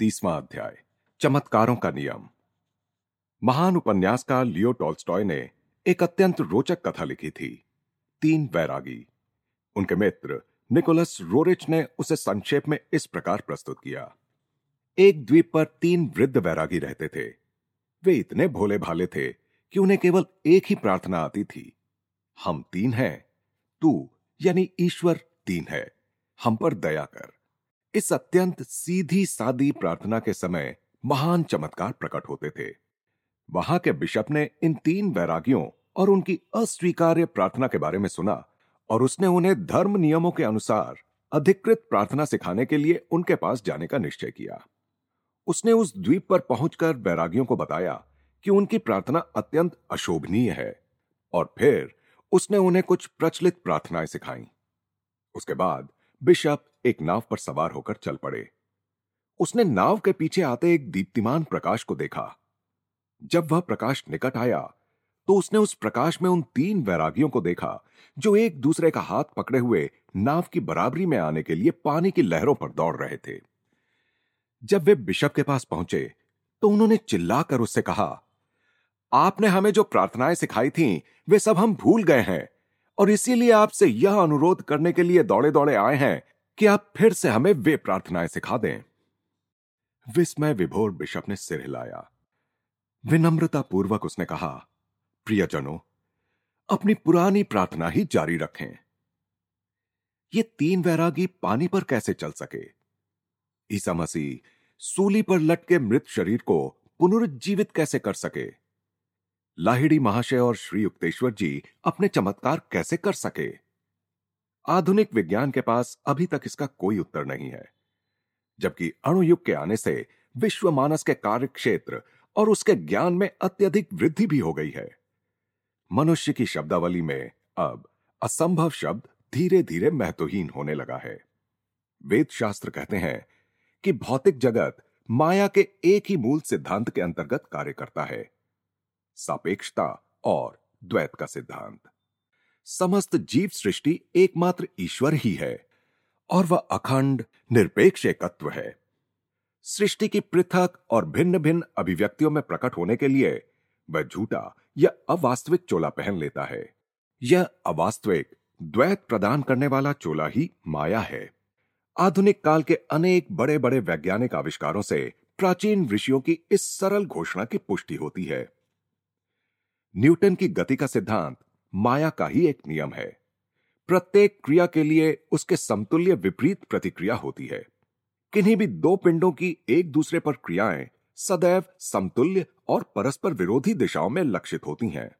तीसवां अध्याय, चमत्कारों का नियम। महान उपन्यासकार लियो टॉल्स्टॉय ने एक अत्यंत रोचक कथा लिखी थी, तीन वैरागी। उनके मित्र निकोलस रोरिच ने उसे संक्षेप में इस प्रकार प्रस्तुत किया। एक द्वीप पर तीन वृद्ध वैरागी रहते थे। वे इतने भोले भाले थे कि उन्हें केवल एक ही प्रार्थना आती थी, हम तीन हैं, तू यानी ईश्वर तीन है, हम पर दया कर। इस अत्यंत सीधी सादी प्रार्थना के समय महान चमत्कार प्रकट होते थे। वहाँ के बिशप ने इन तीन वैरागियों और उनकी अस्वीकार्य प्रार्थना के बारे में सुना और उसने उन्हें धर्म नियमों के अनुसार अधिकृत प्रार्थना सिखाने के लिए उनके पास जाने का निश्चय किया। उसने उस द्वीप पर पहुंचकर वैरागियों को बताया कि उनकी प्रार्थना अत्यंत अशोभनीय है और फिर उसने उन्हें कुछ प्रचलित प्रार्थनाएँ सिखाई। उसके बाद बिशप एक नाव पर सवार होकर चल पड़े। उसने नाव के पीछे आते एक दीप्तिमान प्रकाश को देखा। जब वह प्रकाश निकट आया तो उसने उस प्रकाश में उन तीन वैरागियों को देखा जो एक दूसरे का हाथ पकड़े हुए नाव की बराबरी में आने के लिए पानी की लहरों पर दौड़ रहे थे। जब वे बिशप के पास पहुँचे तो उन्होंने चिल्लाकर उससे कहा आपने हमें जो प्रार्थनाएँ सिखाई थीं, वे सब हम भूल गए हैं और इसीलिए आपसे यह अनुरोध करने के लिए दौड़े दौड़े आए हैं कि आप फिर से हमें वे प्रार्थनाएँ सिखा दें। विस्मय विभोर बिशप ने सिर हिलाया। विनम्रता पूर्वक उसने कहा, प्रियजनों, अपनी पुरानी प्रार्थना ही जारी रखें। ये तीन वैरागी पानी पर कैसे चल सके? ईसा मसीह, सूली पर लटके मृत शरीर को पुनरुज्जीवित कैसे कर सके? लाहिड़ी महाशय और श्री युक्तेश्वर जी अपने चमत्कार कैसे कर सके? आधुनिक विज्ञान के पास अभी तक इसका कोई उत्तर नहीं है। जबकि अणुयुग के आने से विश्व मानस के कार्य क्षेत्र और उसके ज्ञान में अत्यधिक वृद्धि भी हो गई है। मनुष्य की शब्दावली में अब असंभव शब्द धीरे धीरे महत्वहीन होने लगा है। वेद शास्त्र कहते हैं कि भौतिक जगत माया के एक ही मूल सिद्धांत के अंतर्गत कार्य करता है। सापेक्षता और द्वैत का सिद्धांत। समस्त जीव सृष्टि एकमात्र ईश्वर ही है, और वह अखंड, निरपेक्ष एकत्व है। सृष्टि की पृथक और भिन्न भिन्न अभिव्यक्तियों में प्रकट होने के लिए वह झूठा या अवास्तविक चोला पहन लेता है। यह अवास्तविक, द्वैत प्रदान करने वाला चोला ही माया है। आधुनिक काल के अनेक बड़े बड़े वैज्ञानिक आविष्कारों से प्राचीन ऋषियों की इस सरल घोषणा की पुष्टि होती है। न्यूटन की गति का सिद्धांत माया का ही एक नियम है। प्रत्येक क्रिया के लिए उसके समतुल्य विपरीत प्रतिक्रिया होती है। किन्हीं भी दो पिंडों की एक दूसरे पर क्रियाएँ सदैव समतुल्य और परस्पर विरोधी दिशाओं में लक्षित होती हैं।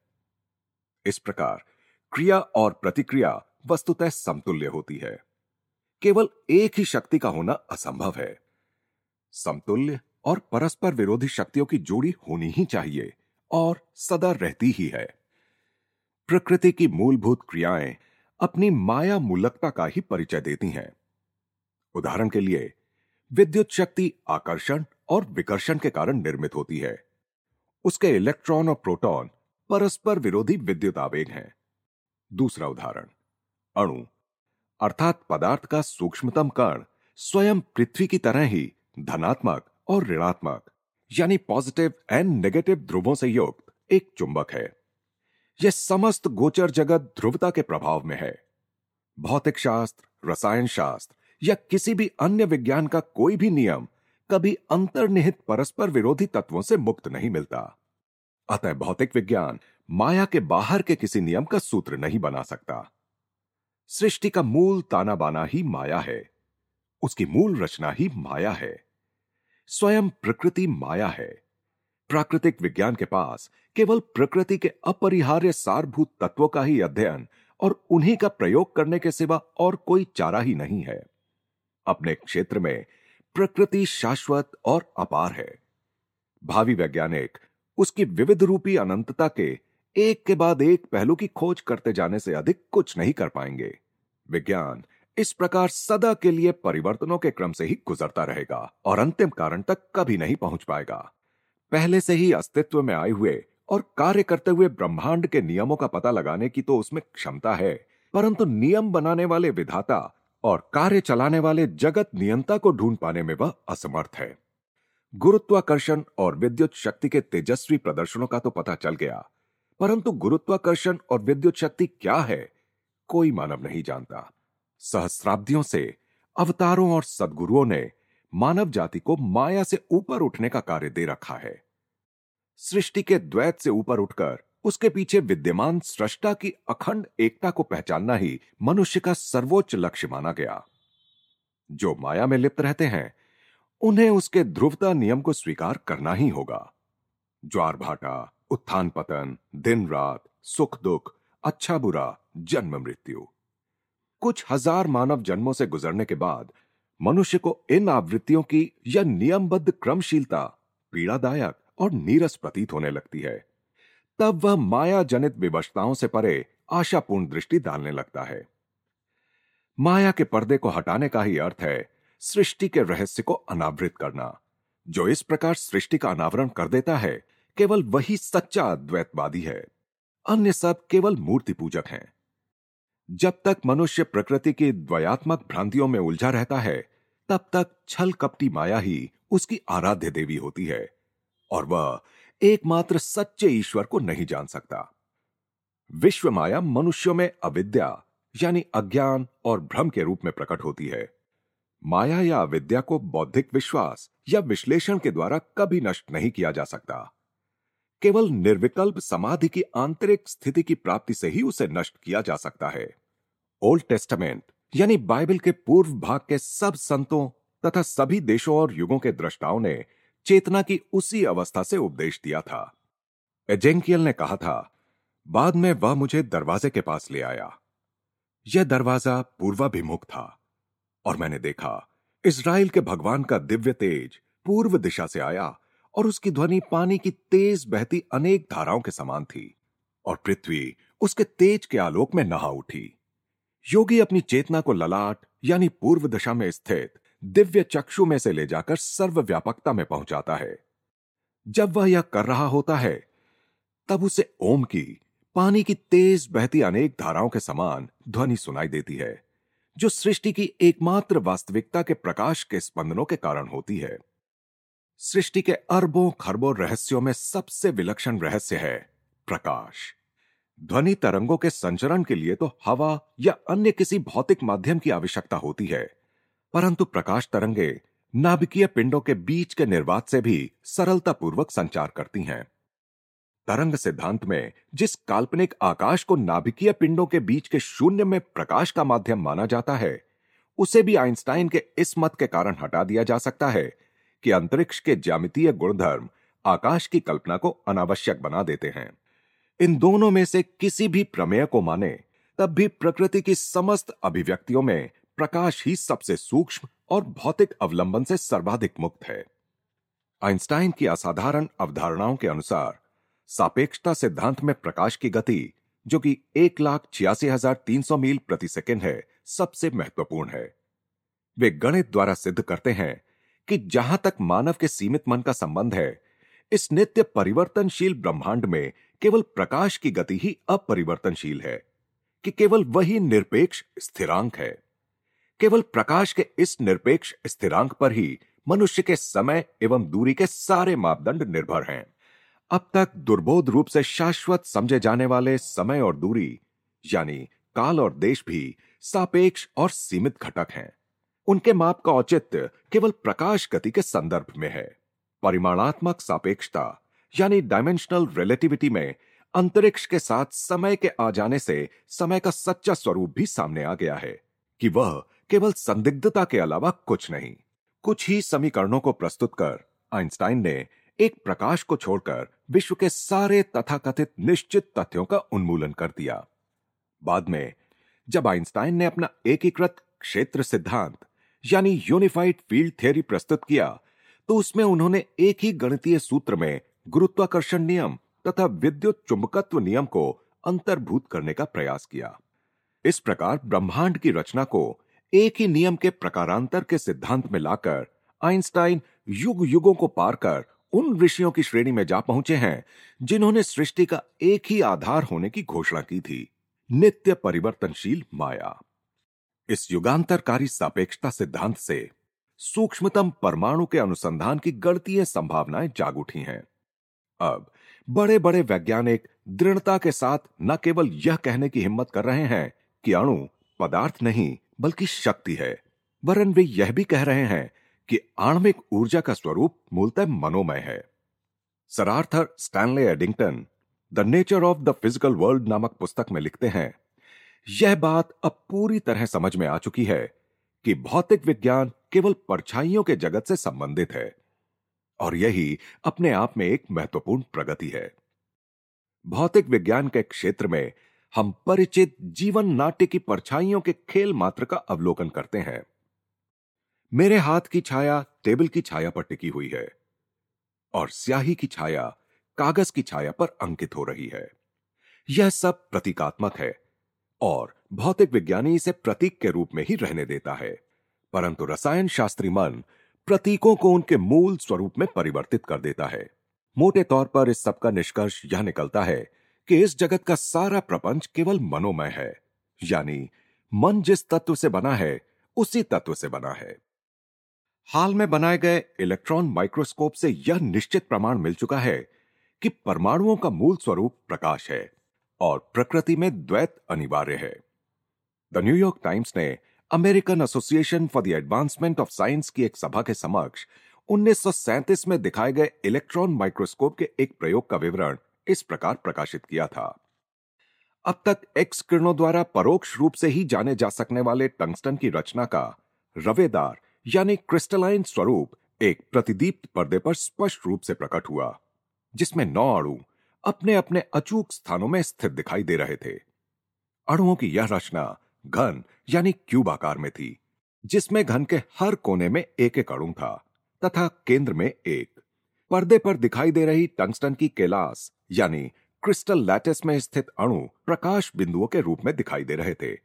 इस प्रकार क्रिया और प्रतिक्रिया वस्तुतः समतुल्य होती है। केवल एक ही शक्ति का होना असंभव है। समतुल्य और परस्पर विरोधी शक्तियों की जोड़ी होनी ही चाहिए और सदा रहती ही है। प्रकृति की मूलभूत क्रियाएँ अपनी माया मूलकता का ही परिचय देती हैं। उदाहरण के लिए, विद्युत शक्ति आकर्षण और विकर्षण के कारण निर्मित होती है। उसके इलेक्ट्रॉन और प्रोटॉन परस्पर विरोधी विद्युत आवेग हैं। दूसरा उदाहरण, अणु, अर्थात पदार्थ का सूक्ष्मतम कण स्वयं पृथ्वी की तरह ही धनात्मक और ऋणात्मक, यानी पॉजिटिव एंड नेगेटिव ध्रुवों से युक्त एक चुंबक है। यह समस्त गोचर जगत ध्रुवता के प्रभाव में है। भौतिक शास्त्र, रसायन शास्त्र या किसी भी अन्य विज्ञान का कोई भी नियम कभी अंतर्निहित परस्पर विरोधी तत्वों से मुक्त नहीं मिलता। अतः भौतिक विज्ञान माया के बाहर के किसी नियम का सूत्र नहीं बना सकता। सृष्टि का मूल ताना बाना ही माया है। उसकी मूल रचना ही माया है। स्वयं प्रकृति माया है। प्राकृतिक विज्ञान के पास केवल प्रकृति के अपरिहार्य सारभूत तत्वों का ही अध्ययन और उन्हीं का प्रयोग करने के सिवा और कोई चारा ही नहीं है। अपने क्षेत्र में प्रकृति शाश्वत और अपार है। भावी वैज्ञानिक उसकी विविध रूपी अनंतता के एक के बाद एक पहलू की खोज करते जाने से अधिक कुछ नहीं कर पाएँगे। विज्ञान इस प्रकार सदा के लिए परिवर्तनों के क्रम से ही गुजरता रहेगा और अंतिम कारण तक कभी नहीं पहुँच पाएगा। पहले से ही अस्तित्व में आए हुए और कार्य करते हुए ब्रह्मांड के नियमों का पता लगाने की तो उसमें क्षमता है। परंतु नियम बनाने वाले विधाता और कार्य चलाने वाले जगत नियंता को ढूंढ पाने में वह असमर्थ है। गुरुत्वाकर्षण और विद्युत शक्ति के तेजस्वी प्रदर्शनों का तो पता चल गया। परंतु गुरुत्वाकर्षण और विद्युत शक्ति क्या है, कोई मानव नहीं जानता। सहस्राब्दियों से अवतारों और सदगुरुओं ने मानव जाति को माया से ऊपर उठने का कार्य दे रखा है। सृष्टि के द्वैत से ऊपर उठकर उसके पीछे विद्यमान सृष्टा की अखंड एकता को पहचानना ही मनुष्य का सर्वोच्च लक्ष्य माना गया। जो माया में लिप्त रहते हैं, उन्हें उसके ध्रुवता नियम को स्वीकार करना ही होगा। ज्वार भाटा, उत्थान पतन, दिन रात, सुख दुख अच्छा बुरा, जन्म मृत्यु। कुछ हज़ार मानव जन्मों से गुजरने के बाद मनुष्य को इन आवृत्तियों की यह नियमबद्ध क्रमशीलता पीड़ादायक और नीरस प्रतीत होने लगती है। तब वह माया जनित विवशताओं से परे आशापूर्ण दृष्टि डालने लगता है। माया के पर्दे को हटाने का ही अर्थ है सृष्टि के रहस्य को अनावृत करना, जो इस प्रकार सृष्टि का अनावरण कर देता है, केवल वही सच्चा अद्वैतवादी है। अन्य सब केवल मूर्ति पूजक हैं। जब तक मनुष्य प्रकृति की द्वयात्मक भ्रांतियों में उलझा रहता है, तब तक छल कपटी माया ही उसकी आराध्य देवी होती है, और वह एकमात्र सच्चे ईश्वर को नहीं जान सकता। विश्व माया मनुष्यों में अविद्या, यानी अज्ञान और भ्रम के रूप में प्रकट होती है। माया या अविद्या को बौद्धिक विश्वास या विश्लेषण के द्वारा कभी नष्ट नहीं किया जा सकता। केवल निर्विकल्प समाधि की आंतरिक स्थिति की प्राप्ति से ही उसे नष्ट किया जा सकता है। ओल्ड टेस्टामेंट, यानी बाइबल के पूर्व भाग के सब संतों तथा सभी देशों और युगों के दृष्टाओं ने चेतना की उसी अवस्था से उपदेश दिया था। एजेंकियल ने कहा था, बाद में वह मुझे दरवाजे के पास ले आया। यह दरवाज़ा पूर्वाभिमुख था, और मैंने देखा इसराइल के भगवान का दिव्य तेज पूर्व दिशा से आया, और उसकी ध्वनि पानी की तेज बहती अनेक धाराओं के समान थी, और पृथ्वी उसके तेज के आलोक में नहा उठी। योगी अपनी चेतना को ललाट, यानी पूर्व दशा में स्थित दिव्य चक्षु में से ले जाकर सर्वव्यापकता में पहुंचाता है। जब वह यह कर रहा होता है, तब उसे ओम की, पानी की तेज बहती अनेक धाराओं के समान ध्वनि सुनाई देती है, जो सृष्टि की एकमात्र वास्तविकता के प्रकाश के स्पंदनों के कारण होती है। सृष्टि के अरबों खरबों रहस्यों में सबसे विलक्षण रहस्य है प्रकाश। ध्वनि तरंगों के संचरण के लिए तो हवा या अन्य किसी भौतिक माध्यम की आवश्यकता होती है। परंतु प्रकाश तरंगे नाभिकीय पिंडों के बीच के निर्वात से भी सरलतापूर्वक संचार करती हैं। तरंग सिद्धांत में जिस काल्पनिक आकाश को नाभिकीय पिंडों के बीच के शून्य में प्रकाश का माध्यम माना जाता है, उसे भी आइंस्टाइन के इस मत के कारण हटा दिया जा सकता है कि अंतरिक्ष के ज्यामितीय गुणधर्म आकाश की कल्पना को अनावश्यक बना देते हैं। इन दोनों में से किसी भी प्रमेय को माने, तब भी प्रकृति की समस्त अभिव्यक्तियों में प्रकाश ही सबसे सूक्ष्म और भौतिक अवलंबन से सर्वाधिक मुक्त है। आइंस्टाइन की असाधारण अवधारणाओं के अनुसार, सापेक्षता सिद्धांत में प्रकाश की गति, जो कि एक लाख छियासी हज़ार तीन सौ मील प्रति सेकेंड है, सबसे महत्वपूर्ण है। वे गणित द्वारा सिद्ध करते हैं कि जहाँ तक मानव के सीमित मन का संबंध है, इस नित्य परिवर्तनशील ब्रह्मांड में केवल प्रकाश की गति ही अपरिवर्तनशील है, कि केवल वही निरपेक्ष स्थिरांक है। केवल प्रकाश के इस निरपेक्ष स्थिरांक पर ही मनुष्य के समय एवं दूरी के सारे मापदंड निर्भर हैं। अब तक दुर्बोध रूप से शाश्वत समझे जाने वाले समय और दूरी, यानी काल और देश भी सापेक्ष और सीमित घटक हैं। उनके माप का औचित्य केवल प्रकाश गति के संदर्भ में है। परिमाणात्मक सापेक्षता यानी डायमेंशनल रिलेटिविटी में, अंतरिक्ष के साथ समय के आ जाने से समय का सच्चा स्वरूप भी सामने आ गया है, कि वह केवल संदिग्धता के अलावा कुछ नहीं। कुछ ही समीकरणों को प्रस्तुत कर, आइंस्टाइन ने एक प्रकाश को छोड़कर विश्व के सारे तथाकथित निश्चित तथ्यों का उन्मूलन कर दिया। बाद में, जब आइंस्टाइन ने अपना एकीकृत क्षेत्र सिद्धांत, यानी यूनिफाइड फ़ील्ड थ्योरी प्रस्तुत किया तो उसमें उन्होंने एक ही गणितीय सूत्र में गुरुत्वाकर्षण नियम तथा विद्युत चुंबकत्व नियम को अंतर्भूत करने का प्रयास किया। इस प्रकार ब्रह्मांड की रचना को एक ही नियम के प्रकारांतर के सिद्धांत में लाकर आइंस्टाइन युग युगों को पार कर उन ऋषियों की श्रेणी में जा पहुँचे हैं, जिन्होंने सृष्टि का एक ही आधार होने की घोषणा की थी, नित्य परिवर्तनशील माया। इस युगांतरकारी सापेक्षता सिद्धांत से सूक्ष्मतम परमाणु के अनुसंधान की गणतीय संभावनाएँ जाग उठी हैं। अब बड़े बड़े वैज्ञानिक दृढ़ता के साथ न केवल यह कहने की हिम्मत कर रहे हैं कि अणु पदार्थ नहीं, बल्कि शक्ति है। वरन वे यह भी कह रहे हैं कि आणविक ऊर्जा का स्वरूप मूलतः मनोमय है। Sir Arthur Stanley Eddington, the nature of the physical world नामक पुस्तक में लिखते हैं, यह बात अब पूरी तरह समझ में आ चुकी है कि भौतिक विज्ञान केवल परछाइयों के जगत से संबंधित है। और यही अपने आप में एक महत्वपूर्ण प्रगति है। भौतिक विज्ञान के क्षेत्र में हम परिचित जीवन नाट्य की परछाइयों के खेल मात्र का अवलोकन करते हैं। मेरे हाथ की छाया टेबल की छाया पर टिकी हुई है और स्याही की छाया कागज़ की छाया पर अंकित हो रही है। यह सब प्रतीकात्मक है और भौतिक विज्ञानी इसे प्रतीक के रूप में ही रहने देता है, परंतु रसायन शास्त्री मन प्रतीकों को उनके मूल स्वरूप में परिवर्तित कर देता है। मोटे तौर पर इस सबका निष्कर्ष यह निकलता है कि इस जगत का सारा प्रपंच केवल मनोमय है, यानी मन जिस तत्व से बना है, उसी तत्व से बना है। हाल में बनाए गए इलेक्ट्रॉन माइक्रोस्कोप से यह निश्चित प्रमाण मिल चुका है कि परमाणुओं का मूल स्वरूप प्रकाश है और प्रकृति में द्वैत अनिवार्य है। द न्यूयॉर्क टाइम्स ने American Association for the Advancement of Science की एक सभा के समक्ष 1937 में दिखाए गए इलेक्ट्रॉन माइक्रोस्कोप के एक प्रयोग का विवरण इस प्रकार प्रकाशित किया था। अब तक एक्स किरणों द्वारा परोक्ष रूप से ही जाने जा सकने वाले टंगस्टन की रचना का रवेदार यानी क्रिस्टलाइन स्वरूप एक प्रतिदीप्त पर्दे पर स्पष्ट रूप से प्रकट हुआ, जिसमें नौ अणु अपने अपने अचूक स्थानों में स्थित दिखाई दे रहे थे। अणुओं की यह रचना घन, यानी क्यूब आकार में थी, जिसमें घन के हर कोने में एक एक अणु था, तथा केंद्र में एक। पर्दे पर दिखाई दे रही टंगस्टन की कैलाश, यानी क्रिस्टल लैटिस में स्थित अणु प्रकाश बिंदुओं के रूप में दिखाई दे रहे थे,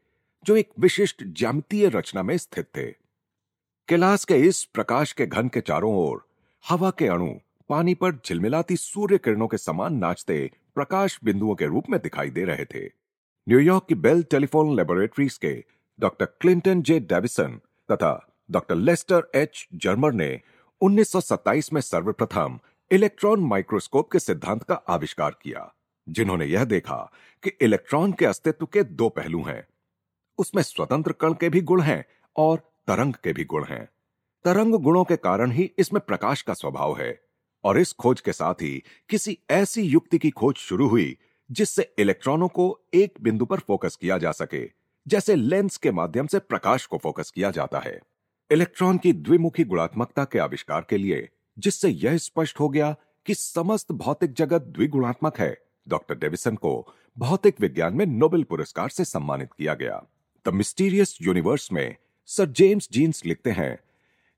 जो एक विशिष्ट ज्यामितीय रचना में स्थित थे। कैलाश के इस प्रकाश के घन के चारों ओर हवा के अणु पानी पर झिलमिलाती सूर्य किरणों के समान नाचते प्रकाश बिंदुओं के रूप में दिखाई दे रहे थे। न्यूयॉर्क की बेल टेलीफोन लेबोरेटरीज के डॉक्टर क्लिंटन जे डेविसन तथा डॉक्टर लेस्टर एच जर्मर ने 1927 में सर्वप्रथम इलेक्ट्रॉन माइक्रोस्कोप के सिद्धांत का आविष्कार किया, जिन्होंने यह देखा कि इलेक्ट्रॉन के अस्तित्व के दो पहलू हैं। उसमें स्वतंत्र कण के भी गुण हैं और तरंग के भी गुण हैं। तरंग गुणों के कारण ही इसमें प्रकाश का स्वभाव है और इस खोज के साथ ही किसी ऐसी युक्ति की खोज शुरू हुई जिससे इलेक्ट्रॉनों को एक बिंदु पर फोकस किया जा सके, जैसे लेंस के माध्यम से प्रकाश को फोकस किया जाता है। इलेक्ट्रॉन की द्विमुखी गुणात्मकता के आविष्कार के लिए, जिससे यह स्पष्ट हो गया कि समस्त भौतिक जगत द्विगुणात्मक है, डॉक्टर डेविसन को भौतिक विज्ञान में नोबेल पुरस्कार से सम्मानित किया गया। द मिस्टीरियस यूनिवर्स में सर जेम्स जीन्स लिखते हैं,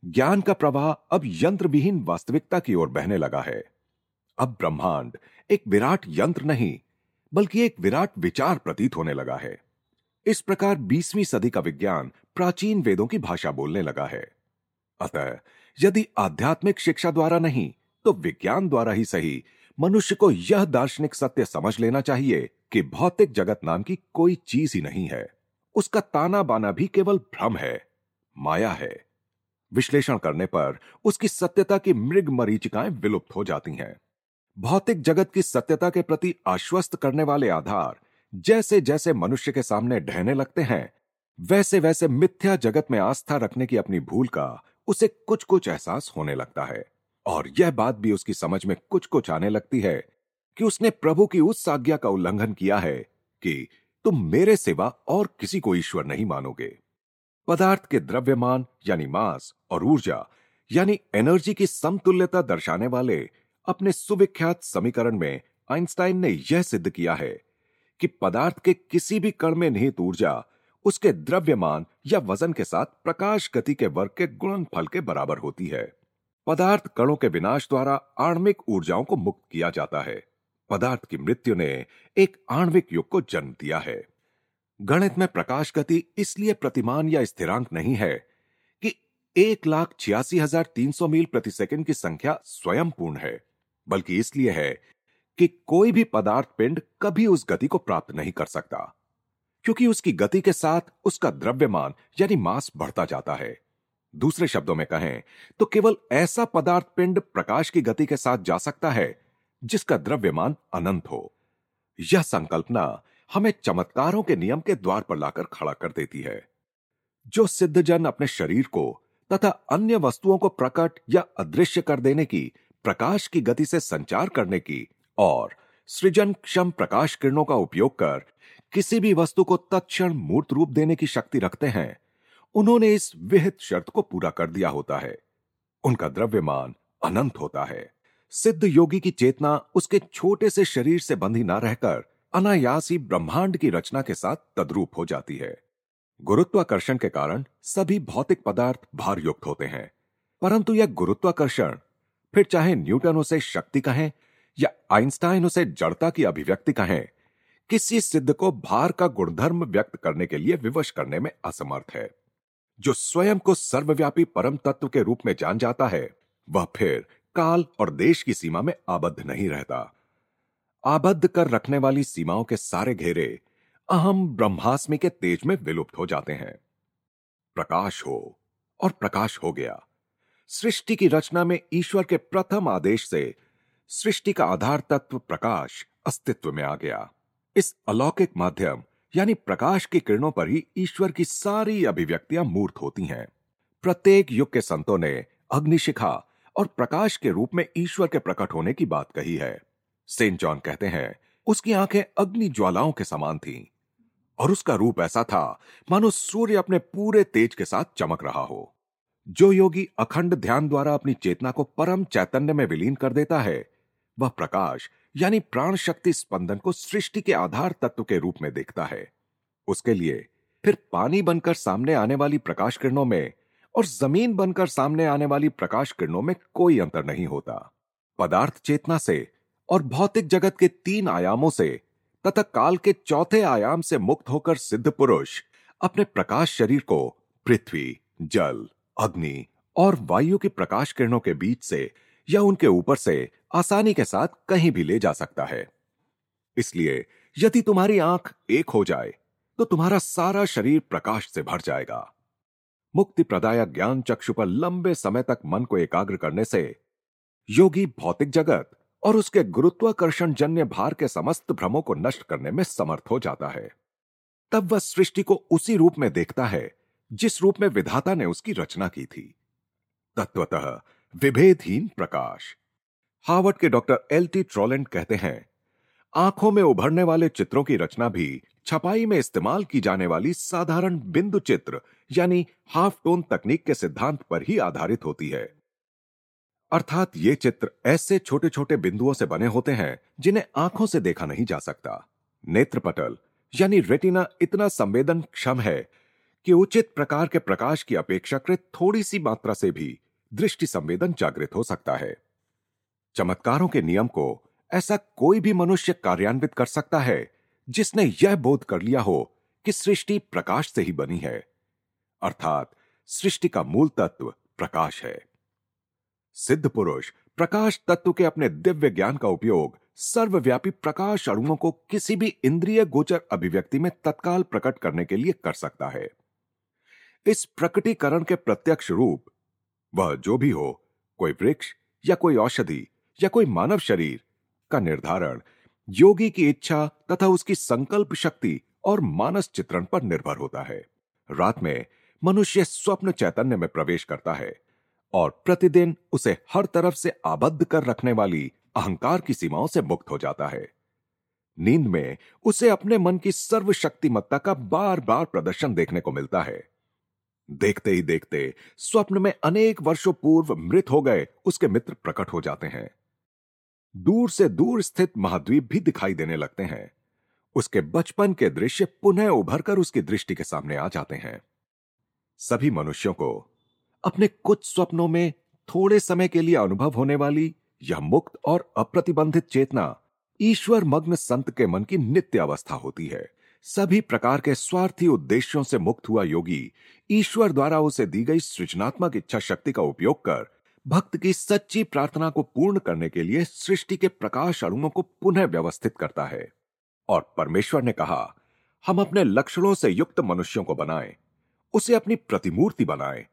ज्ञान का प्रवाह अब यंत्र विहीन वास्तविकता की ओर बहने लगा है। अब ब्रह्मांड एक विराट यंत्र नहीं बल्कि एक विराट विचार प्रतीत होने लगा है। इस प्रकार बीसवीं सदी का विज्ञान प्राचीन वेदों की भाषा बोलने लगा है। अतः, यदि आध्यात्मिक शिक्षा द्वारा नहीं तो विज्ञान द्वारा ही सही। मनुष्य को यह दार्शनिक सत्य समझ लेना चाहिए कि भौतिक जगत नाम की कोई चीज़ ही नहीं है। उसका ताना बाना भी केवल भ्रम है, माया है। विश्लेषण करने पर उसकी सत्यता की मृग मरीचिकाएँ विलुप्त हो जाती हैं। भौतिक जगत की सत्यता के प्रति आश्वस्त करने वाले आधार जैसे जैसे मनुष्य के सामने ढहने लगते हैं वैसे वैसे मिथ्या जगत में आस्था रखने की अपनी भूल का उसे कुछ कुछ एहसास होने लगता है। और यह बात भी उसकी समझ में कुछ कुछ आने लगती है कि उसने प्रभु की उस आज्ञा का उल्लंघन किया है कि तुम मेरे सिवा और किसी को ईश्वर नहीं मानोगे। पदार्थ के द्रव्यमान, यानी मास और ऊर्जा, यानी एनर्जी की समतुल्यता दर्शाने वाले अपने सुविख्यात समीकरण में आइंस्टाइन ने यह सिद्ध किया है कि पदार्थ के किसी भी कण में निहित ऊर्जा उसके द्रव्यमान या वज़न के साथ प्रकाश गति के वर्ग के गुणनफल के बराबर होती है। पदार्थ कणों के विनाश द्वारा आणविक ऊर्जाओं को मुक्त किया जाता है। पदार्थ की मृत्यु ने एक आणविक युग को जन्म दिया है। गणित में प्रकाश गति इसलिए प्रतिमान या स्थिरांक नहीं है कि एक लाख छियासी हज़ार तीन सौ मील प्रति सेकंड की संख्या स्वयं पूर्ण है। बल्कि इसलिए है कि कोई भी पदार्थ पिंड कभी उस गति को प्राप्त नहीं कर सकता, क्योंकि उसकी गति के साथ उसका द्रव्यमान, यानी मास, बढ़ता जाता है। दूसरे शब्दों में कहें तो केवल ऐसा पदार्थ पिंड प्रकाश की गति के साथ जा सकता है, जिसका द्रव्यमान अनंत हो। यह संकल्पना हमें चमत्कारों के नियम के द्वार पर लाकर खड़ा कर देती है, जो सिद्धजन अपने शरीर को तथा अन्य वस्तुओं को प्रकट या अदृश्य कर देने की प्रकाश की गति से संचार करने की और सृजन क्षम प्रकाश किरणों का उपयोग कर किसी भी वस्तु को तत्क्षण मूर्त रूप देने की शक्ति रखते हैं। उन्होंने इस विहित शर्त को पूरा कर दिया होता है। उनका द्रव्यमान अनंत होता है। सिद्ध योगी की चेतना उसके छोटे से शरीर से बंधी ना रहकर अनायास ही ब्रह्मांड की रचना के साथ तद्रूप हो जाती है। गुरुत्वाकर्षण के कारण सभी भौतिक पदार्थ भारयुक्त होते हैं। परंतु यह गुरुत्वाकर्षण फिर चाहे न्यूटन उसे शक्ति कहें या आइंस्टाइन उसे जड़ता की अभिव्यक्ति कहें, किसी सिद्ध को भार का गुणधर्म व्यक्त करने के लिए विवश करने में असमर्थ है। जो स्वयं को सर्वव्यापी परम तत्व के रूप में जान जाता है, वह फिर काल और देश की सीमा में आबद्ध नहीं रहता। आबद्ध कर रखने वाली सीमाओं के सारे घेरे अहम ब्रह्मास्मि के तेज में विलुप्त हो जाते हैं। प्रकाश हो और प्रकाश हो गया। सृष्टि की रचना में ईश्वर के प्रथम आदेश से सृष्टि का आधार तत्व प्रकाश अस्तित्व में आ गया। इस अलौकिक माध्यम, यानी प्रकाश की किरणों पर ही ईश्वर की सारी अभिव्यक्तियाँ मूर्त होती हैं। प्रत्येक युग के संतों ने अग्निशिखा और प्रकाश के रूप में ईश्वर के प्रकट होने की बात कही है। सेंट जॉन कहते हैं, उसकी आँखें अग्नि ज्वालाओं के समान थीं, और उसका रूप ऐसा था, मानो सूर्य अपने पूरे तेज के साथ चमक रहा हो। जो योगी अखंड ध्यान द्वारा अपनी चेतना को परम चैतन्य में विलीन कर देता है, वह प्रकाश, यानी प्राण शक्ति स्पंदन को सृष्टि के आधार तत्व के रूप में देखता है। उसके लिए फिर पानी बनकर सामने आने वाली प्रकाश किरणों में और ज़मीन बनकर सामने आने वाली प्रकाश किरणों में कोई अंतर नहीं होता। पदार्थ चेतना से और भौतिक जगत के तीन आयामों से तथा काल के चौथे आयाम से मुक्त होकर सिद्ध पुरुष अपने प्रकाश शरीर को पृथ्वी, जल अग्नि और वायु की प्रकाश किरणों के बीच से या उनके ऊपर से आसानी के साथ कहीं भी ले जा सकता है। इसलिए यदि तुम्हारी आँख एक हो जाए तो तुम्हारा सारा शरीर प्रकाश से भर जाएगा। मुक्ति प्रदायक ज्ञान चक्षु पर लंबे समय तक मन को एकाग्र करने से योगी भौतिक जगत और उसके गुरुत्वाकर्षण जन्य भार के समस्त भ्रमों को नष्ट करने में समर्थ हो जाता है। तब वह सृष्टि को उसी रूप में देखता है जिस रूप में विधाता ने उसकी रचना की थी। तत्वतः विभेदहीन प्रकाश। हार्वर्ड के डॉक्टर एल टी ट्रोलेंट कहते हैं, आँखों में उभरने वाले चित्रों की रचना भी छपाई में इस्तेमाल की जाने वाली साधारण बिंदु चित्र, यानी हाफ़ टोन तकनीक के सिद्धांत पर ही आधारित होती है। अर्थात ये चित्र ऐसे छोटे छोटे बिंदुओं से बने होते हैं, जिन्हें आँखों से देखा नहीं जा सकता। नेत्र पटल यानी रेटिना इतना संवेदन क्षम है कि उचित प्रकार के प्रकाश की अपेक्षाकृत थोड़ी सी मात्रा से भी दृष्टि संवेदन जागृत हो सकता है। चमत्कारों के नियम को ऐसा कोई भी मनुष्य कार्यान्वित कर सकता है, जिसने यह बोध कर लिया हो कि सृष्टि प्रकाश से ही बनी है। अर्थात, सृष्टि का मूल तत्व प्रकाश है। सिद्ध पुरुष, प्रकाश तत्व के अपने दिव्य ज्ञान का उपयोग सर्वव्यापी प्रकाश अणुओं को किसी भी इंद्रिय गोचर अभिव्यक्ति में तत्काल प्रकट करने के लिए कर सकता है। इस प्रकटीकरण के प्रत्यक्ष रूप, वह जो भी हो, कोई वृक्ष या कोई औषधि या कोई मानव शरीर, का निर्धारण, योगी की इच्छा तथा उसकी संकल्प शक्ति और मानस चित्रण पर निर्भर होता है। रात में मनुष्य स्वप्न चैतन्य में प्रवेश करता है और प्रतिदिन उसे हर तरफ़ से आबद्ध कर रखने वाली अहंकार की सीमाओं से मुक्त हो जाता है। नींद में उसे अपने मन की सर्वशक्तिमत्ता का बार बार प्रदर्शन देखने को मिलता है। देखते ही देखते स्वप्न में अनेक वर्षों पूर्व मृत हो गए, उसके मित्र प्रकट हो जाते हैं। दूर से दूर स्थित महाद्वीप भी दिखाई देने लगते हैं। उसके बचपन के दृश्य पुनः उभरकर उसकी दृष्टि के सामने आ जाते हैं। सभी मनुष्यों को अपने कुछ स्वप्नों में थोड़े समय के लिए अनुभव होने वाली यह मुक्त और अप्रतिबंधित चेतना ईश्वर मग्न संत के मन की नित्य अवस्था होती है। सभी प्रकार के स्वार्थी उद्देश्यों से मुक्त हुआ योगी ईश्वर द्वारा उसे दी गई सृजनात्मक इच्छा शक्ति का उपयोग कर भक्त की सच्ची प्रार्थना को पूर्ण करने के लिए सृष्टि के प्रकाश अणुओं को पुनः व्यवस्थित करता है। और परमेश्वर ने कहा हम अपने लक्षणों से युक्त मनुष्यों को बनाएँ, उसे अपनी प्रतिमूर्ति बनाएँ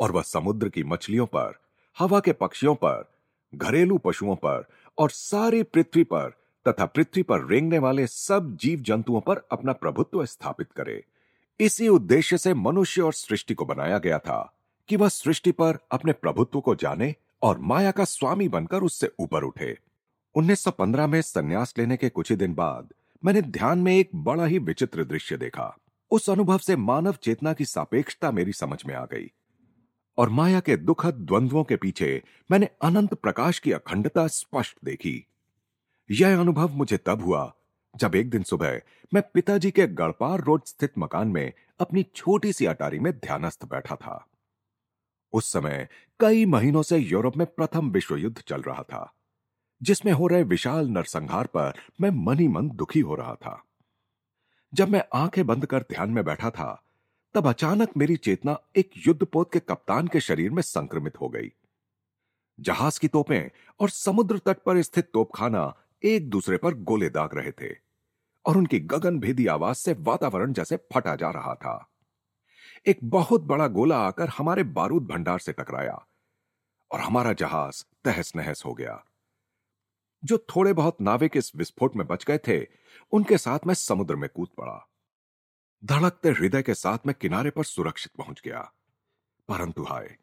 और वह समुद्र की मछलियों पर हवा के पक्षियों पर घरेलू पशुओं पर और सारी पृथ्वी पर तथा पृथ्वी पर रेंगने वाले सब जीव जंतुओं पर अपना प्रभुत्व स्थापित करे। इसी उद्देश्य से मनुष्य और सृष्टि को बनाया गया था कि वह सृष्टि पर अपने प्रभुत्व को जाने और माया का स्वामी बनकर उससे ऊपर उठे। 1915 में संन्यास लेने के कुछ ही दिन बाद मैंने ध्यान में एक बड़ा ही विचित्र दृश्य देखा। उस अनुभव से मानव चेतना की सापेक्षता मेरी समझ में आ गई और माया के दुखद द्वंद्वों के पीछे मैंने अनंत प्रकाश की अखंडता स्पष्ट देखी। यह अनुभव मुझे तब हुआ जब एक दिन सुबह मैं पिताजी के गड़पार रोड स्थित मकान में अपनी छोटी सी अटारी में ध्यानस्थ बैठा था। उस समय कई महीनों से यूरोप में प्रथम विश्व युद्ध चल रहा था, जिसमें हो रहे विशाल नरसंहार पर मैं मनी मन दुखी हो रहा था। जब मैं आँखें बंद कर ध्यान में बैठा था, तब अचानक मेरी चेतना एक युद्धपोत के कप्तान के शरीर में संक्रमित हो गई। जहाज़ की तोपें और समुद्र तट पर स्थित तोपखाना एक दूसरे पर गोले दाग रहे थे और उनकी गगन भेदी आवाज़ से वातावरण जैसे फटा जा रहा था। एक बहुत बड़ा गोला आकर हमारे बारूद भंडार से टकराया और हमारा जहाज़ तहस नहस हो गया। जो थोड़े बहुत नाविक इस विस्फोट में बच गए थे, उनके साथ मैं समुद्र में कूद पड़ा। धड़कते हृदय के साथ मैं किनारे पर सुरक्षित पहुँच गया। परंतु हाय,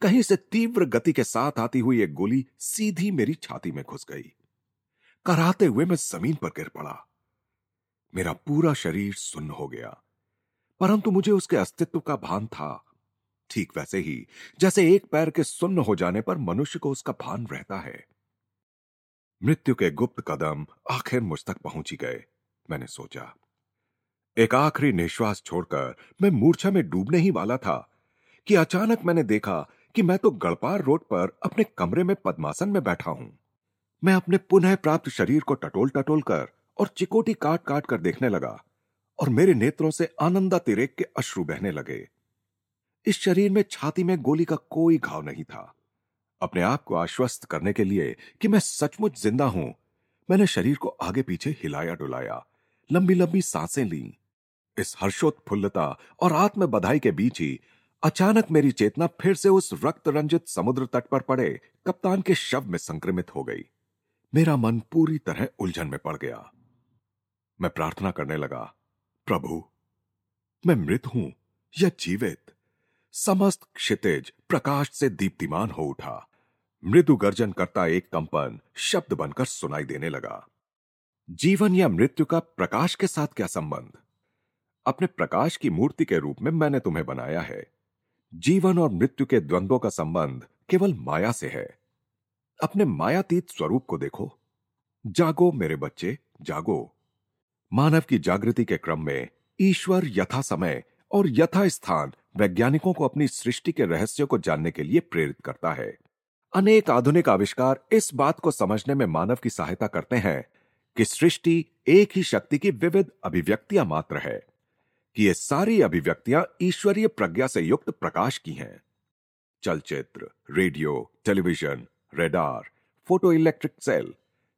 कहीं से तीव्र गति के साथ आती हुई एक गोली सीधी मेरी छाती में घुस गई। कराते हुए मैं ज़मीन पर गिर पड़ा। मेरा पूरा शरीर सुन्न हो गया, परंतु मुझे उसके अस्तित्व का भान था। ठीक वैसे ही, जैसे एक पैर के सुन्न हो जाने पर मनुष्य को उसका भान रहता है। मृत्यु के गुप्त कदम आखिर मुझ तक पहुँची गए, मैंने सोचा। एक आखिरी निश्वास छोड़कर मैं मूर्छा में डूबने ही वाला था कि अचानक मैंने देखा कि मैं तो गड़पार रोड पर अपने कमरे में पद्मासन में बैठा हूँ। मैं अपने पुनः प्राप्त शरीर को टटोल टटोल कर और चिकोटी काट काट कर देखने लगा और मेरे नेत्रों से आनंदा तिरेक के अश्रु बहने लगे। इस शरीर में छाती में गोली का कोई घाव नहीं था। अपने आप को आश्वस्त करने के लिए कि मैं सचमुच ज़िंदा हूँ, मैंने शरीर को आगे पीछे हिलाया डुलाया लंबी लंबी साँसें ली। इस हर्षोत्फुल्लता और आत्म बधाई के बीच ही अचानक मेरी चेतना फिर से उस रक्त रंजित समुद्र तट पर पड़े, कप्तान के शव में संक्रमित हो गई। मेरा मन पूरी तरह उलझन में पड़ गया। मैं प्रार्थना करने लगा, प्रभु, मैं मृत हूँ या जीवित। समस्त क्षितिज प्रकाश से दीप्तिमान हो उठा। मृदु गर्जन करता एक कंपन शब्द बनकर सुनाई देने लगा। जीवन या मृत्यु का प्रकाश के साथ क्या संबंध? अपने प्रकाश की मूर्ति के रूप में मैंने तुम्हें बनाया है। जीवन और मृत्यु के द्वंद्वों का संबंध केवल माया से है। अपने मायातीत स्वरूप को देखो। जागो मेरे बच्चे, जागो। मानव की जागृति के क्रम में ईश्वर यथा समय और यथा स्थान वैज्ञानिकों को अपनी सृष्टि के रहस्यों को जानने के लिए प्रेरित करता है। अनेक आधुनिक आविष्कार इस बात को समझने में मानव की सहायता करते हैं कि सृष्टि एक ही शक्ति की विविध अभिव्यक्तियाँ मात्र है, कि ये सारी अभिव्यक्तियाँ ईश्वरीय प्रज्ञा से युक्त प्रकाश की हैं। चलचित्र, radio, television radar photo electric cell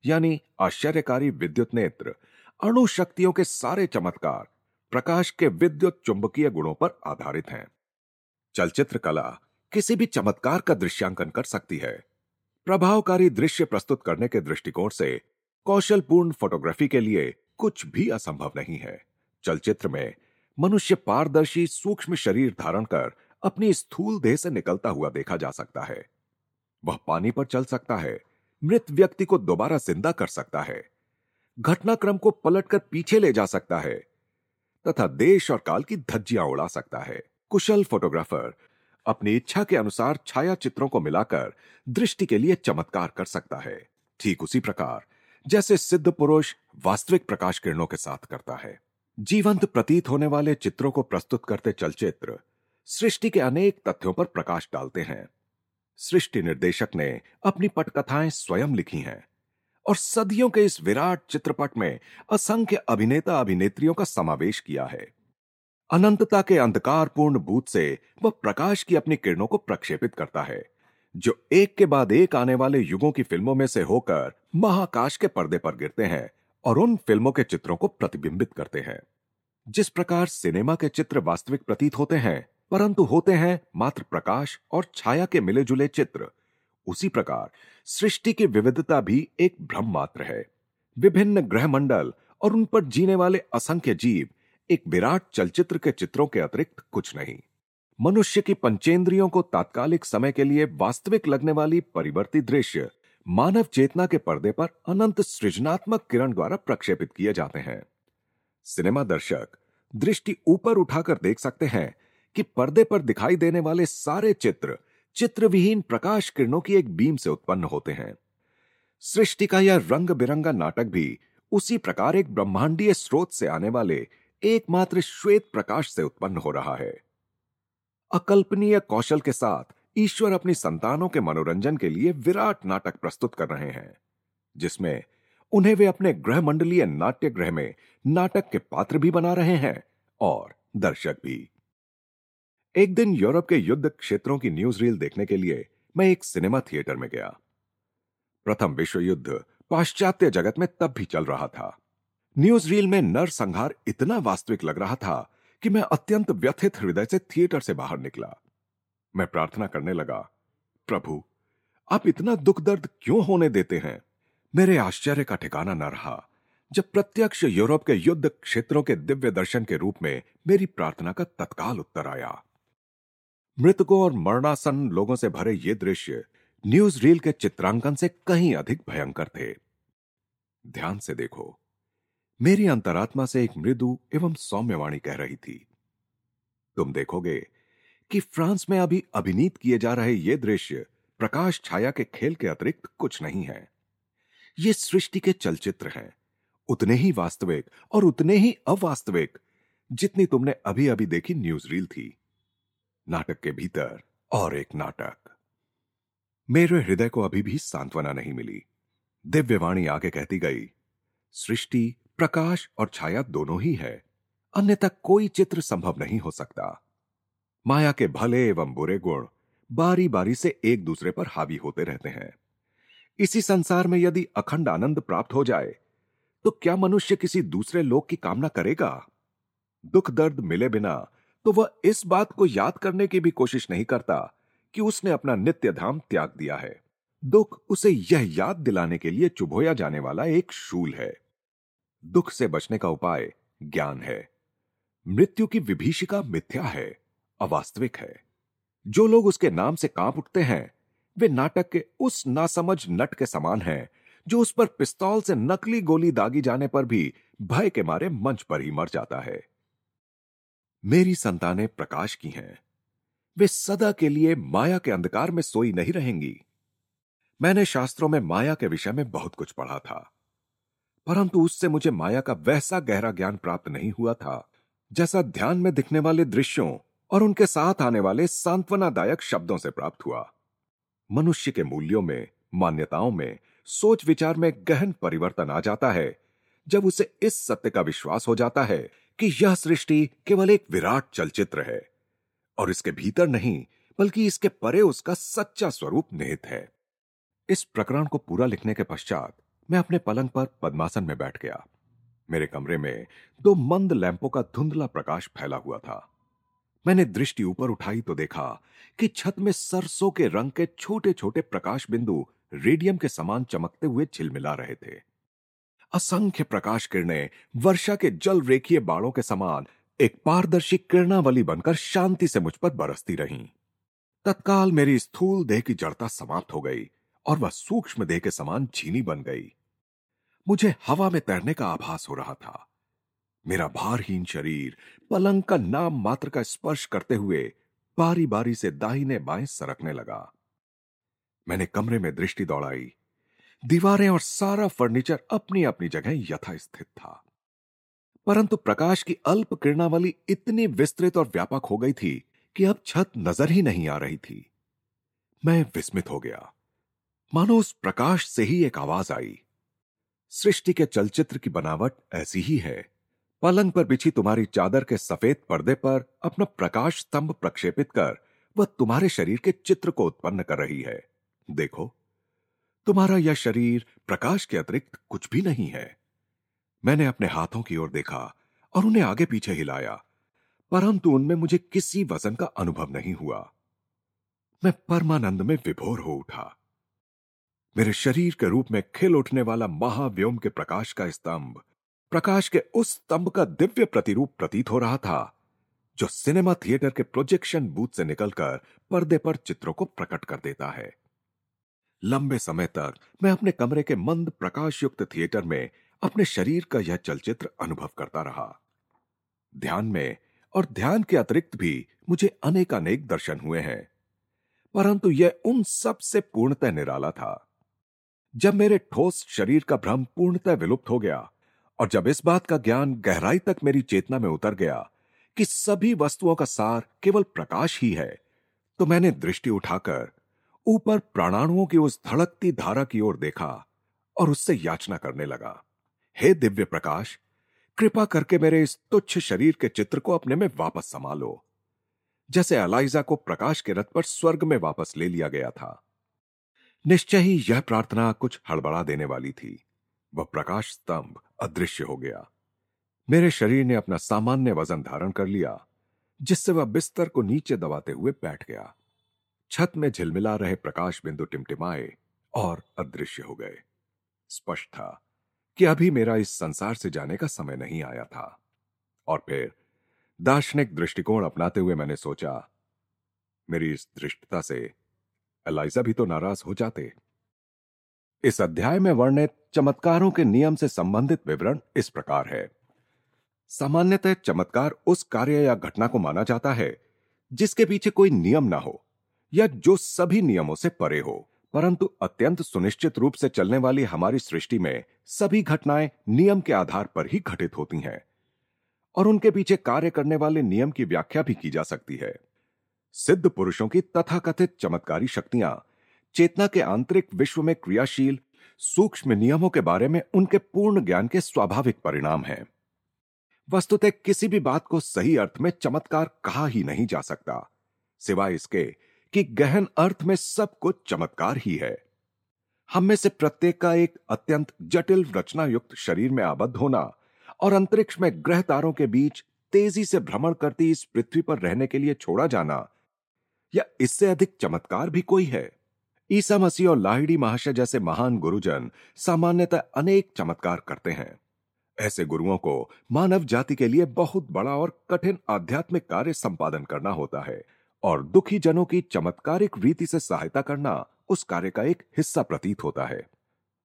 यानी आश्चर्यकारी विद्युत नेत्र, अणु शक्तियों के सारे चमत्कार, प्रकाश के विद्युत चुंबकीय गुणों पर आधारित हैं। चलचित्र कला किसी भी चमत्कार का दृश्यांकन कर सकती है। प्रभावकारी दृश्य प्रस्तुत करने के दृष्टिकोण से कौशलपूर्ण फोटोग्राफी के लिए कुछ भी असंभव नहीं है। चलचित्र में मनुष्य पारदर्शी, सूक्ष्म शरीर धारण कर अपनी स्थूल देह से निकलता हुआ देखा जा सकता है। वह पानी पर चल सकता है, मृत व्यक्ति को दोबारा ज़िंदा कर सकता है, घटनाक्रम को पलटकर पीछे ले जा सकता है, तथा देश और काल की धज्जियाँ उड़ा सकता है। कुशल फोटोग्राफर अपनी इच्छा के अनुसार छाया चित्रों को मिलाकर दृष्टि के लिए चमत्कार कर सकता है। ठीक उसी प्रकार, जैसे सिद्ध पुरुष वास्तविक प्रकाश किरणों के साथ करता है। जीवंत प्रतीत होने वाले चित्रों को प्रस्तुत करते चलचित्र सृष्टि के अनेक तथ्यों पर प्रकाश डालते हैं। सृष्टि निर्देशक ने अपनी पटकथाएँ स्वयं लिखी हैं और सदियों के इस विराट चित्रपट में असंख्य अभिनेता अभिनेत्रियों का समावेश किया है। अनंतता के अंधकारपूर्ण बूथ से वह प्रकाश की अपनी किरणों को प्रक्षेपित करता है, जो एक के बाद एक आने वाले युगों की फ़िल्मों में से होकर महाकाश के पर्दे पर गिरते हैं और उन फ़िल्मों के चित्रों को प्रतिबिंबित करते हैं। जिस प्रकार सिनेमा के चित्र वास्तविक प्रतीत होते हैं परंतु होते हैं मात्र प्रकाश और छाया के मिले जुले चित्र। उसी प्रकार, सृष्टि की विविधता भी एक भ्रम मात्र है। विभिन्न ग्रह मंडल और उन पर जीने वाले असंख्य जीव एक विराट चलचित्र के चित्रों के अतिरिक्त कुछ नहीं। मनुष्य की पंचेंद्रियों को तात्कालिक समय के लिए वास्तविक लगने वाली परिवर्तित दृश्य मानव चेतना के पर्दे पर अनंत सृजनात्मक किरण द्वारा प्रक्षेपित किए जाते हैं। सिनेमा दर्शक, दृष्टि ऊपर उठाकर देख सकते हैं कि पर्दे पर दिखाई देने वाले सारे चित्र, चित्रविहीन प्रकाश किरणों की एक बीम से उत्पन्न होते हैं। सृष्टि का यह रंग बिरंगा नाटक भी उसी प्रकार एक ब्रह्मांडीय स्रोत से आने वाले एकमात्र श्वेत प्रकाश से उत्पन्न हो रहा है। अकल्पनीय कौशल के साथ ईश्वर अपनी संतानों के मनोरंजन के लिए विराट नाटक प्रस्तुत कर रहे हैं, जिसमें उन्हें वे अपने ग्रह मंडलीय नाट्य ग्रह में नाटक के पात्र भी बना रहे हैं और दर्शक भी। एक दिन यूरोप के युद्ध क्षेत्रों की न्यूज़ रील देखने के लिए मैं एक सिनेमा थिएटर में गया। प्रथम विश्व युद्ध पाश्चात्य जगत में तब भी चल रहा था। न्यूज़ रील में नर संहार इतना वास्तविक लग रहा था कि मैं अत्यंत व्यथित हृदय से थिएटर से बाहर निकला। मैं प्रार्थना करने लगा, प्रभु, आप इतना दुख दर्द क्यों होने देते हैं? मेरे आश्चर्य का ठिकाना न रहा। जब प्रत्यक्ष यूरोप के युद्ध क्षेत्रों के दिव्य दर्शन के रूप में मेरी प्रार्थना का तत्काल उत्तर आया। मृतकों और मरणासन लोगों से भरे ये दृश्य न्यूज़ रील के चित्रांकन से कहीं अधिक भयंकर थे। ध्यान से देखो, मेरी अंतरात्मा से एक मृदु एवं सौम्यवाणी कह रही थी। तुम देखोगे कि फ्रांस में अभी अभिनीत किए जा रहे ये दृश्य प्रकाश छाया के खेल के अतिरिक्त कुछ नहीं है। ये सृष्टि के चलचित्र हैं, उतने ही वास्तविक और उतने ही अवास्तविक, जितनी तुमने अभी अभी देखी न्यूज़ रील थी। नाटक के भीतर और एक नाटक। मेरे हृदय को अभी भी सांत्वना नहीं मिली। दिव्यवाणी आगे कहती गई, सृष्टि, प्रकाश और छाया दोनों ही है। अन्यथा कोई चित्र संभव नहीं हो सकता। माया के भले एवं बुरे गुण बारी बारी से एक दूसरे पर हावी होते रहते हैं। इसी संसार में यदि अखंड आनंद प्राप्त हो जाए तो क्या मनुष्य किसी दूसरे लोक की कामना करेगा? दुख दर्द मिले बिना तो वह इस बात को याद करने की भी कोशिश नहीं करता कि उसने अपना नित्य धाम त्याग दिया है। दुख उसे यह याद दिलाने के लिए चुभोया जाने वाला एक शूल है। दुख से बचने का उपाय ज्ञान है। मृत्यु की विभीषिका मिथ्या है, अवास्तविक है। जो लोग उसके नाम से काँप उठते हैं, वे नाटक के उस नासमझ नट के समान हैं, जो उस पर पिस्तौल से नकली गोली दागी जाने पर भी भय के मारे मंच पर ही मर जाता है। मेरी संतानें प्रकाश की हैं। वे सदा के लिए माया के अंधकार में सोई नहीं रहेंगी। मैंने शास्त्रों में माया के विषय में बहुत कुछ पढ़ा था। परंतु उससे मुझे माया का वैसा गहरा ज्ञान प्राप्त नहीं हुआ था, जैसा ध्यान में दिखने वाले दृश्यों और उनके साथ आने वाले सांत्वनादायक शब्दों से प्राप्त हुआ। मनुष्य के मूल्यों में, मान्यताओं में सोच विचार में गहन परिवर्तन आ जाता है, जब उसे इस सत्य का विश्वास हो जाता है कि यह सृष्टि केवल एक विराट चलचित्र है, और इसके भीतर नहीं, बल्कि इसके परे उसका सच्चा स्वरूप निहित है। इस प्रकरण को पूरा लिखने के पश्चात मैं अपने पलंग पर पद्मासन में बैठ गया। मेरे कमरे में दो मंद लैंपों का धुंधला प्रकाश फैला हुआ था। मैंने दृष्टि ऊपर उठाई तो देखा कि छत में सरसों के रंग के छोटे छोटे प्रकाश बिंदु रेडियम के समान चमकते हुए झिलमिला रहे थे। असंख्य प्रकाश किरणें वर्षा के जल रेखीय बाड़ों के समान एक पारदर्शी किरणावली बनकर शांति से मुझ पर बरसती रहीं। तत्काल मेरी स्थूल देह की जड़ता समाप्त हो गई और वह सूक्ष्म देह के समान झीनी बन गई। मुझे हवा में तैरने का आभास हो रहा था। मेरा भारहीन शरीर पलंग का नाम मात्र का स्पर्श करते हुए बारी बारी से दाहिने बाएँ सरकने लगा। मैंने कमरे में दृष्टि दौड़ाई। दीवारें और सारा फर्नीचर अपनी अपनी जगह यथास्थित था। परंतु प्रकाश की अल्प किरणावली इतनी विस्तृत और व्यापक हो गई थी कि अब छत नज़र ही नहीं आ रही थी। मैं विस्मित हो गया। मानो उस प्रकाश से ही एक आवाज़ आई। सृष्टि के चलचित्र की बनावट ऐसी ही है। पलंग पर बिछी तुम्हारी चादर के सफ़ेद पर्दे पर अपना प्रकाश स्तंभ प्रक्षेपित कर वह तुम्हारे शरीर के चित्र को उत्पन्न कर रही है। देखो। तुम्हारा यह शरीर प्रकाश के अतिरिक्त कुछ भी नहीं है। मैंने अपने हाथों की ओर देखा और उन्हें आगे पीछे हिलाया, परंतु उनमें मुझे किसी वज़न का अनुभव नहीं हुआ। मैं परमानंद में विभोर हो उठा। मेरे शरीर के रूप में खिल उठने वाला महाव्योम के प्रकाश का स्तंभ, प्रकाश के उस स्तंभ का दिव्य प्रतिरूप प्रतीत हो रहा था, जो सिनेमा थिएटर के प्रोजेक्शन बूथ से निकलकर पर्दे पर चित्रों को प्रकट कर देता है। लंबे समय तक मैं अपने कमरे के मंद प्रकाश युक्त थिएटर में अपने शरीर का यह चलचित्र अनुभव करता रहा। ध्यान में और ध्यान के अतिरिक्त भी मुझे अनेक अनेक दर्शन हुए हैं, परंतु यह उन सबसे पूर्णतः निराला था। जब मेरे ठोस शरीर का भ्रम पूर्णतः विलुप्त हो गया और जब इस बात का ज्ञान गहराई तक मेरी चेतना में उतर गया कि सभी वस्तुओं का सार केवल प्रकाश ही है तो मैंने दृष्टि उठाकर ऊपर प्राणाणुओं की उस धड़कती धारा की ओर देखा और उससे याचना करने लगा। हे दिव्य प्रकाश, कृपा करके मेरे इस तुच्छ शरीर के चित्र को अपने में वापस संभालो। जैसे अलाइजा को प्रकाश के रथ पर स्वर्ग में वापस ले लिया गया था। निश्चय ही यह प्रार्थना कुछ हड़बड़ा देने वाली थी। वह प्रकाश स्तंभ अदृश्य हो गया। मेरे शरीर ने अपना सामान्य वज़न धारण कर लिया, जिससे वह बिस्तर को नीचे दबाते हुए बैठ गया। छत में झिलमिला रहे प्रकाश बिंदु टिमटिमाए और अदृश्य हो गए। स्पष्ट था कि अभी मेरा इस संसार से जाने का समय नहीं आया था। और फिर, दार्शनिक दृष्टिकोण अपनाते हुए मैंने सोचा, मेरी इस दृष्टता से एलाइजा भी तो नाराज़ हो जाते। इस अध्याय में वर्णित चमत्कारों के नियम से संबंधित विवरण इस प्रकार है। सामान्यतः चमत्कार उस कार्य या घटना को माना जाता है, जिसके पीछे कोई नियम ना हो। या जो सभी नियमों से परे हो। परंतु अत्यंत सुनिश्चित रूप से चलने वाली हमारी सृष्टि में सभी घटनाएँ नियम के आधार पर ही घटित होती हैं और उनके पीछे कार्य करने वाले नियम की व्याख्या भी की जा सकती है। सिद्ध पुरुषों की तथाकथित चमत्कारी शक्तियाँ, चेतना के आंतरिक विश्व में क्रियाशील, सूक्ष्म नियमों के बारे में उनके पूर्ण ज्ञान के स्वाभाविक परिणाम हैं। वस्तुतः किसी भी बात को सही अर्थ में चमत्कार कहा ही नहीं जा सकता। सिवाय इसके कि गहन अर्थ में सब कुछ चमत्कार ही है। हम में से प्रत्येक का एक अत्यंत जटिल रचना युक्त शरीर में आबद्ध होना और अंतरिक्ष में ग्रह तारों के बीच तेज़ी से भ्रमण करती इस पृथ्वी पर रहने के लिए छोड़ा जाना, या इससे अधिक चमत्कार भी कोई है? ईसा मसीह और लाहिड़ी महाशय जैसे महान गुरुजन सामान्यतः अनेक चमत्कार करते हैं। ऐसे गुरुओं को मानव जाति के लिए बहुत बड़ा और कठिन आध्यात्मिक कार्य संपादन करना होता है। और दुखी जनों की चमत्कारिक रीति से सहायता करना उस कार्य का एक हिस्सा प्रतीत होता है।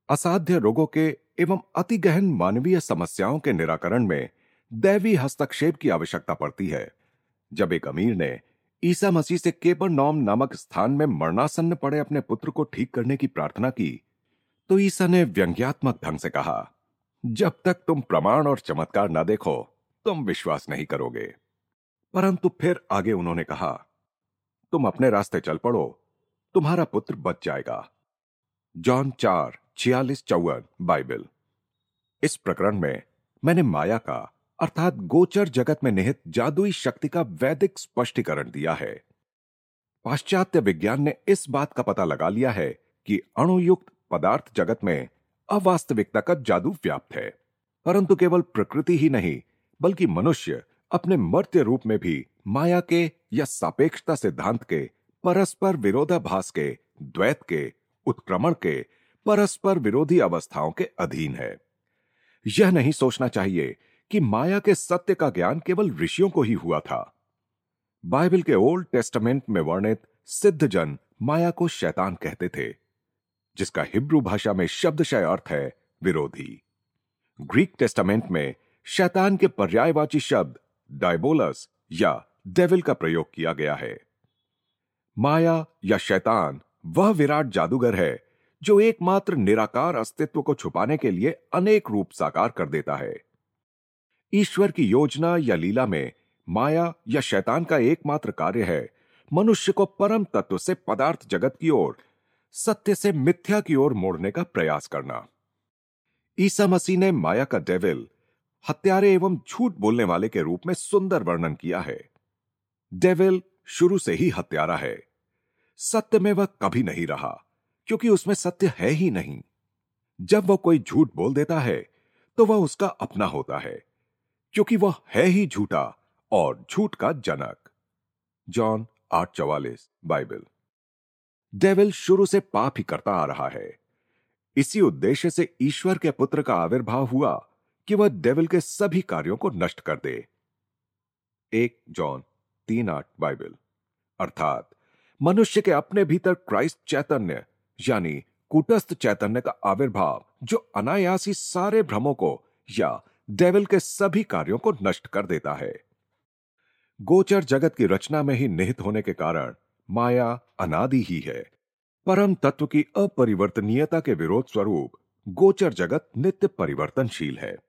असाध्य रोगों के एवं अति गहन मानवीय समस्याओं के निराकरण में दैवी हस्तक्षेप की आवश्यकता पड़ती है। जब एक अमीर ने ईसा मसीह से केपर नॉम नामक स्थान में मरणासन्न पड़े अपने पुत्र को ठीक करने की प्रार्थना की तो ईसा ने व्यंग्यात्मक ढंग से कहा, जब तक तुम प्रमाण और चमत्कार न देखो, तुम विश्वास नहीं करोगे। परंतु फिर आगे उन्होंने कहा तुम अपने रास्ते चल पड़ो। तुम्हारा पुत्र बच जाएगा। जॉन चार, छियालीस चौवन, बाइबल। इस प्रकरण में मैंने माया का, अर्थात गोचर जगत में निहित जादुई शक्ति का वैदिक स्पष्टीकरण दिया है। पाश्चात्य विज्ञान ने इस बात का पता लगा लिया है कि अणुयुक्त पदार्थ जगत में अवास्तविकता का जादू व्याप्त है। परंतु केवल प्रकृति ही नहीं, बल्कि मनुष्य अपने मर्त्य रूप में भी माया के या सापेक्षता सिद्धांत के, परस्पर विरोधाभास के, द्वैत के, उत्क्रमण के, परस्पर विरोधी अवस्थाओं के अधीन है। यह नहीं सोचना चाहिए कि माया के सत्य का ज्ञान केवल ऋषियों को ही हुआ था। बाइबल के ओल्ड टेस्टामेंट में वर्णित, सिद्ध जन माया को शैतान कहते थे, जिसका हिब्रू भाषा में शब्दशय अर्थ है विरोधी। ग्रीक टेस्टामेंट में शैतान के पर्यायवाची शब्द डायबोलस या डेविल का प्रयोग किया गया है। माया या शैतान वह विराट जादूगर है जो एकमात्र निराकार अस्तित्व को छुपाने के लिए अनेक रूप साकार कर देता है। ईश्वर की योजना या लीला में माया या शैतान का एकमात्र कार्य है मनुष्य को परम तत्व से पदार्थ जगत की ओर, सत्य से मिथ्या की ओर मोड़ने का प्रयास करना। ईसा मसीह ने माया का डेविल हत्यारे एवं झूठ बोलने वाले के रूप में सुंदर वर्णन किया है। डेविल शुरू से ही हत्यारा है। सत्य में वह कभी नहीं रहा, क्योंकि उसमें सत्य है ही नहीं। जब वह कोई झूठ बोल देता है तो वह उसका अपना होता है, क्योंकि वह है ही झूठा और झूठ का जनक। जॉन आठ चवालीस, बाइबल। डेविल शुरू से पाप ही करता आ रहा है। इसी उद्देश्य से ईश्वर के पुत्र का आविर्भाव हुआ कि वह डेविल के सभी कार्यों को नष्ट कर दे। एक जॉन तीन आठ बाइबल। अर्थात, मनुष्य के अपने भीतर क्राइस्ट चैतन्य, यानी कुटस्थ चैतन्य का आविर्भाव, जो अनायासी सारे भ्रमों को या डेविल के सभी कार्यों को नष्ट कर देता है। गोचर जगत की रचना में ही निहित होने के कारण माया अनादि ही है। परम तत्व की अपरिवर्तनीयता के विरोध स्वरूप गोचर जगत नित्य परिवर्तनशील है।